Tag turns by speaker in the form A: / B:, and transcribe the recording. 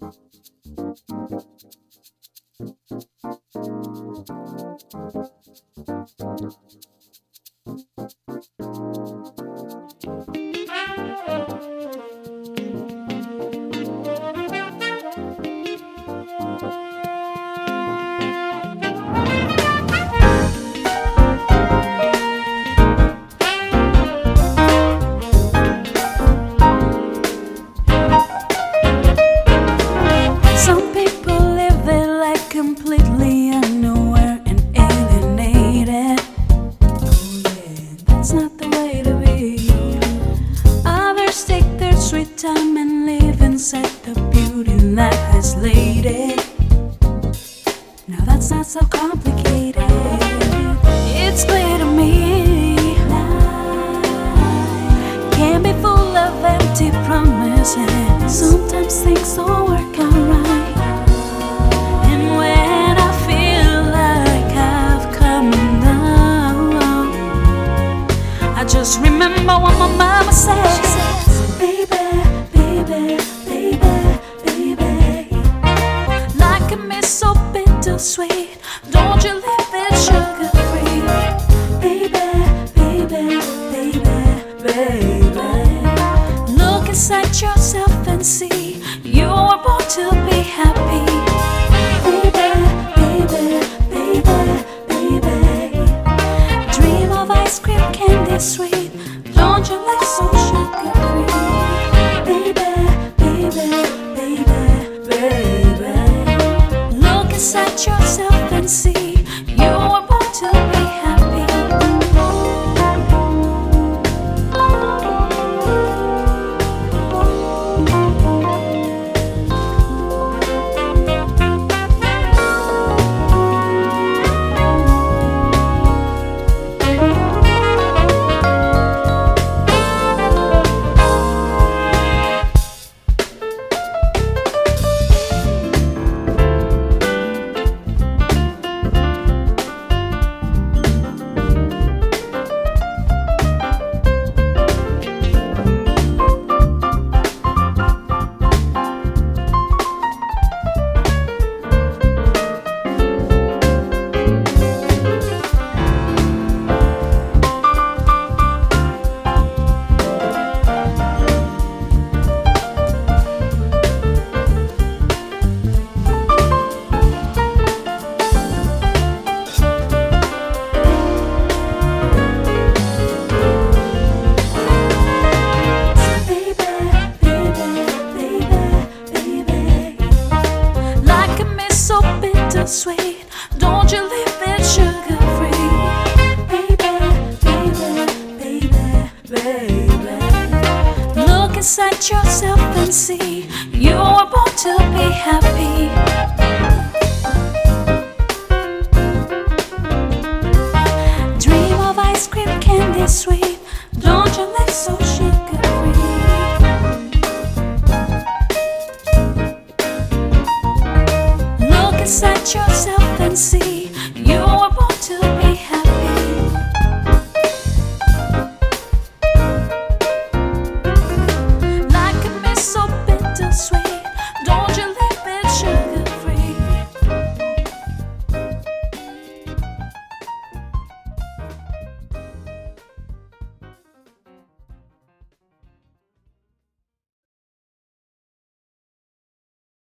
A: Thank you. Life has laid it. Now that's not so complicated. It's clear to me. Life can be full of empty promises. Sometimes things don't work out right. And when I feel like I've come down, I just remember what my mama said. Baby, baby, see you were born to be happy. Baby, baby, baby, baby. Dream of ice cream, candy sweet. Don't you? Baby, baby, baby, baby. Look inside yourself and see bittersweet. Don't you leave it sugar free. Baby, baby, baby, baby. Look inside yourself and see you were born to be happy. Dream of ice cream, candy sweet. Inside yourself and see